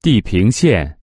地平线